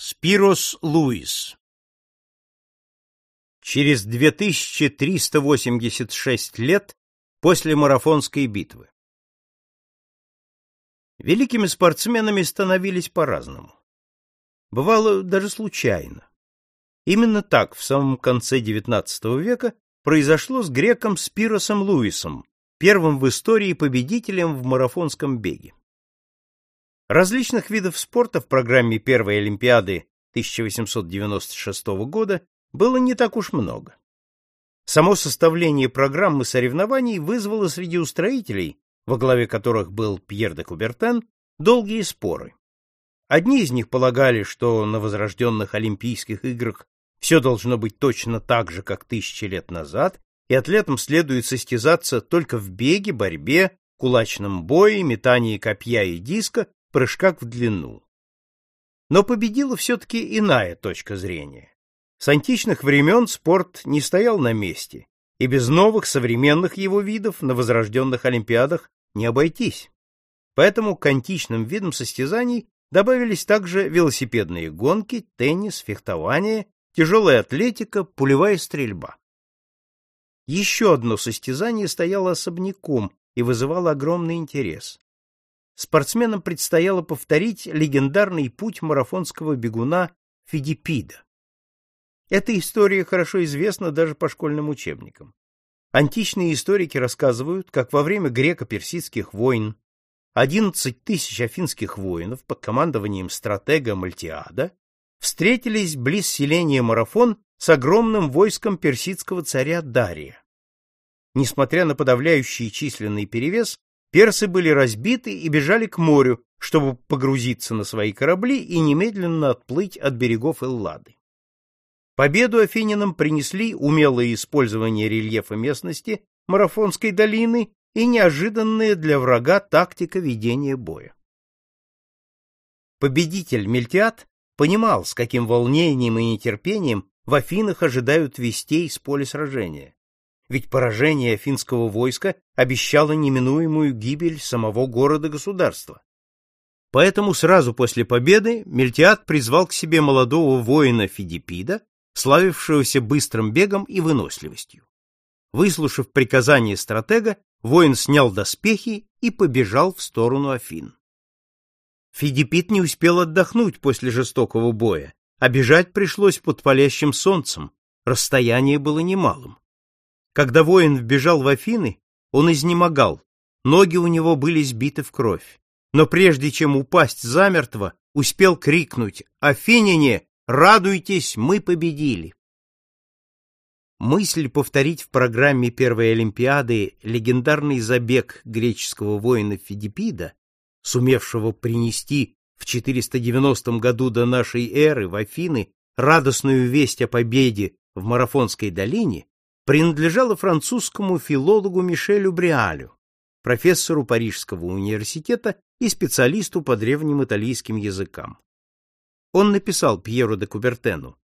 Спирос Луис Через 2386 лет после марафонской битвы Великими спортсменами становились по-разному. Бывало даже случайно. Именно так в самом конце XIX века произошло с греком Спиросом Луисом, первым в истории победителем в марафонском беге. Различных видов спорта в программе первой Олимпиады 1896 года было не так уж много. Само составление программы соревнований вызвало среди устроителей, во главе которых был Пьер де Кубертен, долгие споры. Одни из них полагали, что на возрожденных Олимпийских играх все должно быть точно так же, как тысячи лет назад, и атлетам следует состязаться только в беге, борьбе, кулачном бое, метании копья и диска прыжках в длину. Но победила все-таки иная точка зрения. С античных времен спорт не стоял на месте, и без новых современных его видов на возрожденных Олимпиадах не обойтись. Поэтому к античным видам состязаний добавились также велосипедные гонки, теннис, фехтование, тяжелая атлетика, пулевая стрельба. Еще одно состязание стояло особняком и вызывало огромный интерес спортсменам предстояло повторить легендарный путь марафонского бегуна Фидипида. Эта история хорошо известна даже по школьным учебникам. Античные историки рассказывают, как во время греко-персидских войн 11 тысяч афинских воинов под командованием стратега Мальтиада встретились близ селения Марафон с огромным войском персидского царя Дария. Несмотря на подавляющий численный перевес, Персы были разбиты и бежали к морю, чтобы погрузиться на свои корабли и немедленно отплыть от берегов Эллады. Победу афинянам принесли умелое использование рельефа местности Марафонской долины и неожиданная для врага тактика ведения боя. Победитель Мельтиад понимал, с каким волнением и нетерпением в Афинах ожидают вестей с поля сражения ведь поражение финского войска обещало неминуемую гибель самого города-государства. Поэтому сразу после победы Мельтиад призвал к себе молодого воина Фидипида, славившегося быстрым бегом и выносливостью. Выслушав приказание стратега, воин снял доспехи и побежал в сторону Афин. Фидипид не успел отдохнуть после жестокого боя, а бежать пришлось под палящим солнцем, расстояние было немалым. Когда воин вбежал в Афины, он изнемогал, ноги у него были сбиты в кровь. Но прежде чем упасть замертво, успел крикнуть «Афиняне, радуйтесь, мы победили!» Мысль повторить в программе первой Олимпиады легендарный забег греческого воина Фидипида, сумевшего принести в 490 году до нашей эры в Афины радостную весть о победе в Марафонской долине, принадлежала французскому филологу Мишелю Бриалю, профессору Парижского университета и специалисту по древним итальянским языкам. Он написал Пьеру де Кубертену,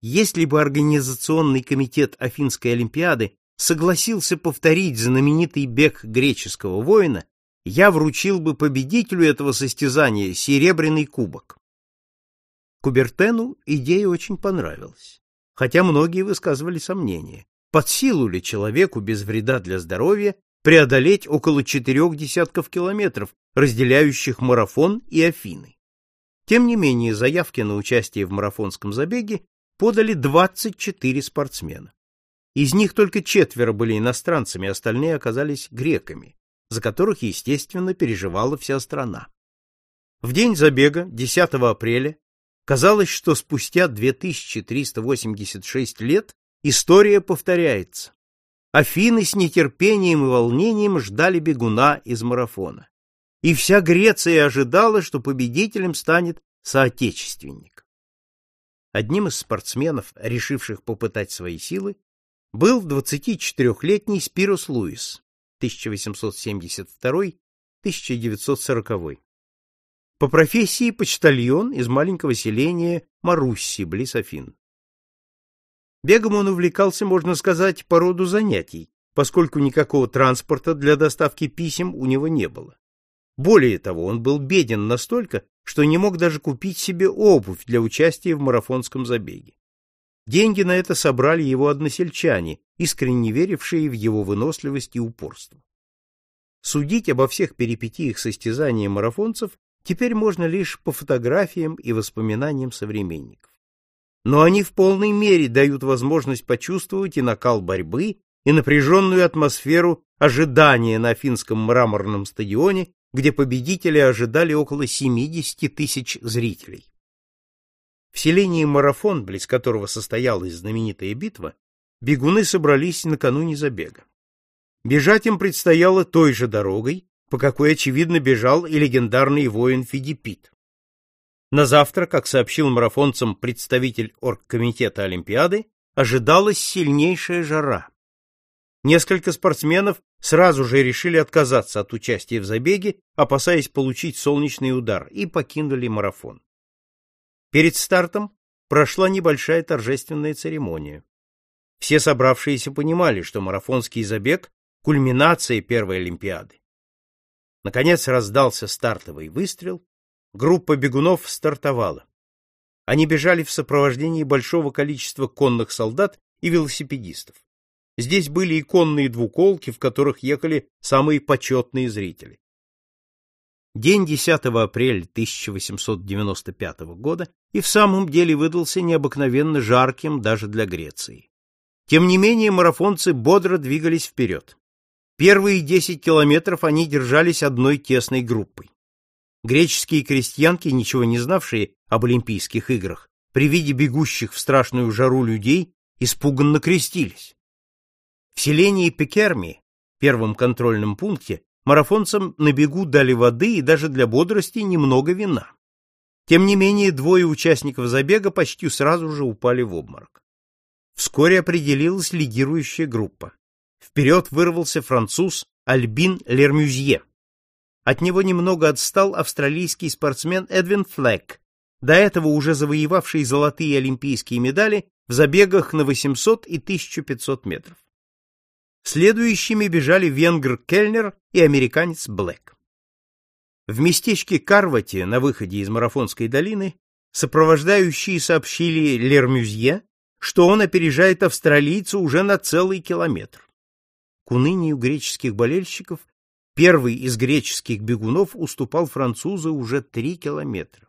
если бы организационный комитет Афинской Олимпиады согласился повторить знаменитый бег греческого воина, я вручил бы победителю этого состязания серебряный кубок. Кубертену идея очень понравилась, хотя многие высказывали сомнения под силу ли человеку без вреда для здоровья преодолеть около четырех десятков километров, разделяющих марафон и Афины. Тем не менее, заявки на участие в марафонском забеге подали 24 спортсмена. Из них только четверо были иностранцами, остальные оказались греками, за которых, естественно, переживала вся страна. В день забега, 10 апреля, казалось, что спустя 2386 лет История повторяется. Афины с нетерпением и волнением ждали бегуна из марафона. И вся Греция ожидала, что победителем станет соотечественник. Одним из спортсменов, решивших попытать свои силы, был 24-летний Спирос Луис, 1872-1940. По профессии почтальон из маленького селения Марусси, близ Афин. Бегом он увлекался, можно сказать, по роду занятий, поскольку никакого транспорта для доставки писем у него не было. Более того, он был беден настолько, что не мог даже купить себе обувь для участия в марафонском забеге. Деньги на это собрали его односельчане, искренне верившие в его выносливость и упорство. Судить обо всех перипетиях состязания марафонцев теперь можно лишь по фотографиям и воспоминаниям современников. Но они в полной мере дают возможность почувствовать и накал борьбы, и напряженную атмосферу ожидания на финском мраморном стадионе, где победители ожидали около 70 тысяч зрителей. В селении Марафон, близ которого состоялась знаменитая битва, бегуны собрались накануне забега. Бежать им предстояло той же дорогой, по какой, очевидно, бежал и легендарный воин Фидипит. На завтра, как сообщил марафонцам представитель оргкомитета Олимпиады, ожидалась сильнейшая жара. Несколько спортсменов сразу же решили отказаться от участия в забеге, опасаясь получить солнечный удар, и покинули марафон. Перед стартом прошла небольшая торжественная церемония. Все собравшиеся понимали, что марафонский забег — кульминация первой Олимпиады. Наконец раздался стартовый выстрел, группа бегунов стартовала. Они бежали в сопровождении большого количества конных солдат и велосипедистов. Здесь были и конные двуколки, в которых ехали самые почетные зрители. День 10 апреля 1895 года и в самом деле выдался необыкновенно жарким даже для Греции. Тем не менее марафонцы бодро двигались вперед. Первые 10 километров они держались одной тесной группой. Греческие крестьянки, ничего не знавшие об Олимпийских играх, при виде бегущих в страшную жару людей, испуганно крестились. В селении Пекерми, первом контрольном пункте, марафонцам на бегу дали воды и даже для бодрости немного вина. Тем не менее, двое участников забега почти сразу же упали в обморок. Вскоре определилась лидирующая группа. Вперед вырвался француз Альбин Лермюзье. От него немного отстал австралийский спортсмен Эдвин Флэк, до этого уже завоевавший золотые олимпийские медали в забегах на 800 и 1500 метров. Следующими бежали венгр Кельнер и американец Блэк. В местечке Карвати на выходе из Марафонской долины сопровождающие сообщили Лермюзье, что он опережает австралийца уже на целый километр. К унынию греческих болельщиков первый из греческих бегунов уступал французу уже три километра.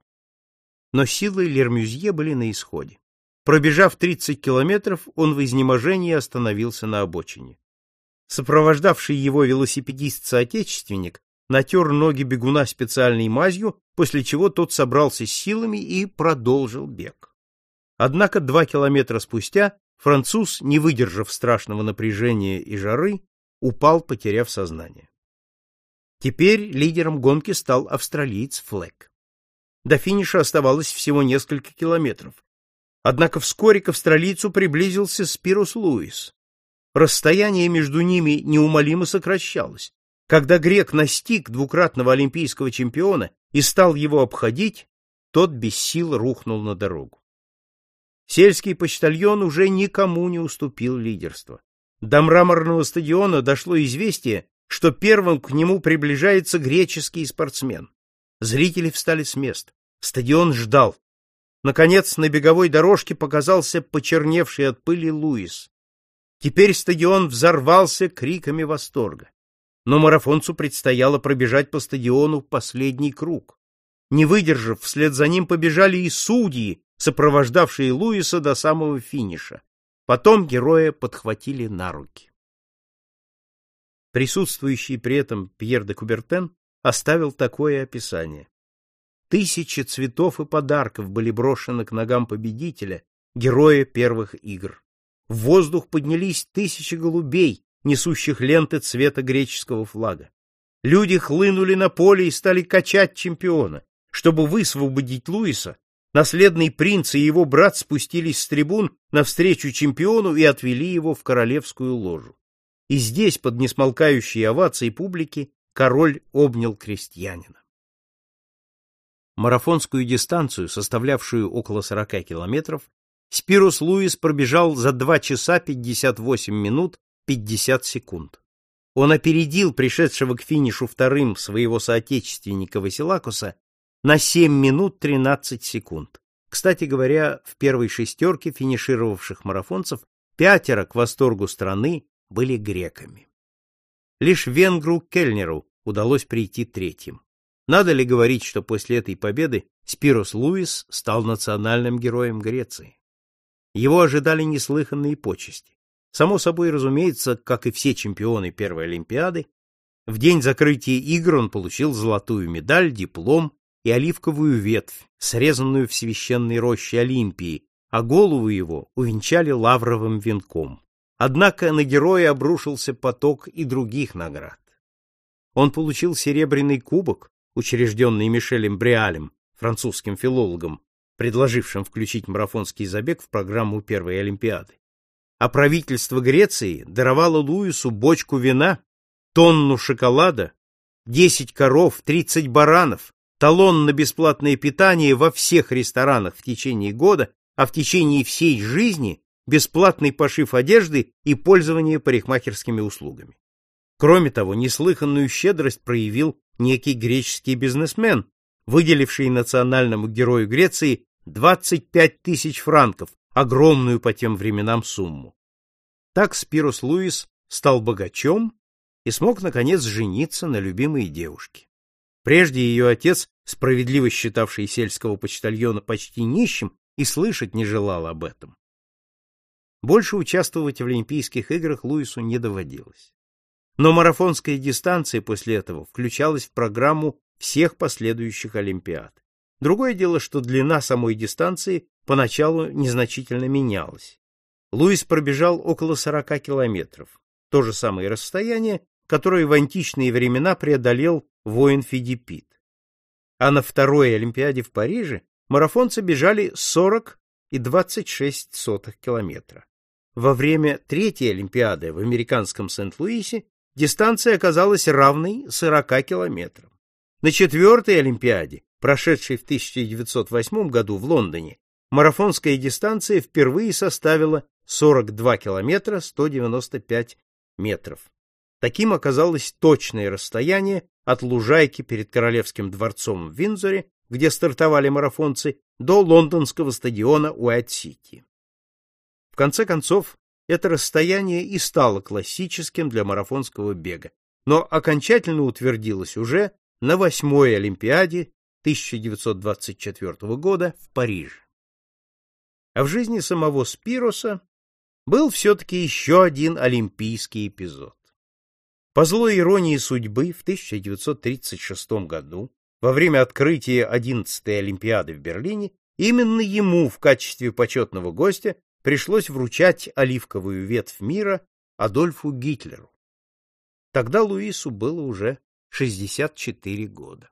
Но силы Лермюзье были на исходе. Пробежав 30 километров, он в изнеможении остановился на обочине. Сопровождавший его велосипедист-соотечественник натер ноги бегуна специальной мазью, после чего тот собрался с силами и продолжил бег. Однако два километра спустя француз, не выдержав страшного напряжения и жары, упал, потеряв сознание. Теперь лидером гонки стал австралиец Флэк. До финиша оставалось всего несколько километров. Однако вскоре к австралийцу приблизился Спирус Луис. Расстояние между ними неумолимо сокращалось. Когда грек настиг двукратного олимпийского чемпиона и стал его обходить, тот без сил рухнул на дорогу. Сельский почтальон уже никому не уступил лидерство. До мраморного стадиона дошло известие, что первым к нему приближается греческий спортсмен. Зрители встали с мест. Стадион ждал. Наконец на беговой дорожке показался почерневший от пыли Луис. Теперь стадион взорвался криками восторга. Но марафонцу предстояло пробежать по стадиону последний круг. Не выдержав, вслед за ним побежали и судьи, сопровождавшие Луиса до самого финиша. Потом героя подхватили на руки. Присутствующий при этом Пьер де Кубертен оставил такое описание. Тысячи цветов и подарков были брошены к ногам победителя, героя первых игр. В воздух поднялись тысячи голубей, несущих ленты цвета греческого флага. Люди хлынули на поле и стали качать чемпиона. Чтобы высвободить Луиса, наследный принц и его брат спустились с трибун навстречу чемпиону и отвели его в королевскую ложу. И здесь, под несмолкающие овации публики, король обнял крестьянина. Марафонскую дистанцию, составлявшую около 40 километров, Спирус Луис пробежал за 2 часа 58 минут 50 секунд. Он опередил пришедшего к финишу вторым своего соотечественника Василакуса на 7 минут 13 секунд. Кстати говоря, в первой шестерке финишировавших марафонцев пятеро к восторгу страны были греками. Лишь венгру Кельнеру удалось прийти третьим. Надо ли говорить, что после этой победы Спирос Луис стал национальным героем Греции? Его ожидали неслыханные почести. Само собой разумеется, как и все чемпионы первой Олимпиады, в день закрытия игр он получил золотую медаль, диплом и оливковую ветвь, срезанную в священной роще Олимпии, а голову его увенчали лавровым венком. Однако на героя обрушился поток и других наград. Он получил серебряный кубок, учрежденный Мишелем Бриалем, французским филологом, предложившим включить марафонский забег в программу первой Олимпиады. А правительство Греции даровало Луису бочку вина, тонну шоколада, 10 коров, 30 баранов, талон на бесплатное питание во всех ресторанах в течение года, а в течение всей жизни бесплатный пошив одежды и пользование парикмахерскими услугами. Кроме того, неслыханную щедрость проявил некий греческий бизнесмен, выделивший национальному герою Греции 25 тысяч франков, огромную по тем временам сумму. Так Спирос Луис стал богачом и смог, наконец, жениться на любимой девушке. Прежде ее отец, справедливо считавший сельского почтальона почти нищим, и слышать не желал об этом. Больше участвовать в Олимпийских играх Луису не доводилось. Но марафонская дистанция после этого включалась в программу всех последующих Олимпиад. Другое дело, что длина самой дистанции поначалу незначительно менялась. Луис пробежал около 40 километров, то же самое расстояние, которое в античные времена преодолел воин Фидипит. А на второй Олимпиаде в Париже марафонцы бежали 40 и 26 сотых километра. Во время третьей Олимпиады в американском Сент-Луисе дистанция оказалась равной 40 километрам. На четвертой Олимпиаде, прошедшей в 1908 году в Лондоне, марафонская дистанция впервые составила 42 километра 195 метров. Таким оказалось точное расстояние от лужайки перед Королевским дворцом в Виндзоре, где стартовали марафонцы, до лондонского стадиона Уайт-Сити. Конце концов, это расстояние и стало классическим для марафонского бега, но окончательно утвердилось уже на восьмой Олимпиаде 1924 года в Париже. А в жизни самого Спироса был все-таки еще один олимпийский эпизод. По злой иронии судьбы в 1936 году, во время открытия 11-й Олимпиады в Берлине, именно ему в качестве почетного гостя пришлось вручать оливковую ветвь мира Адольфу Гитлеру. Тогда Луису было уже 64 года.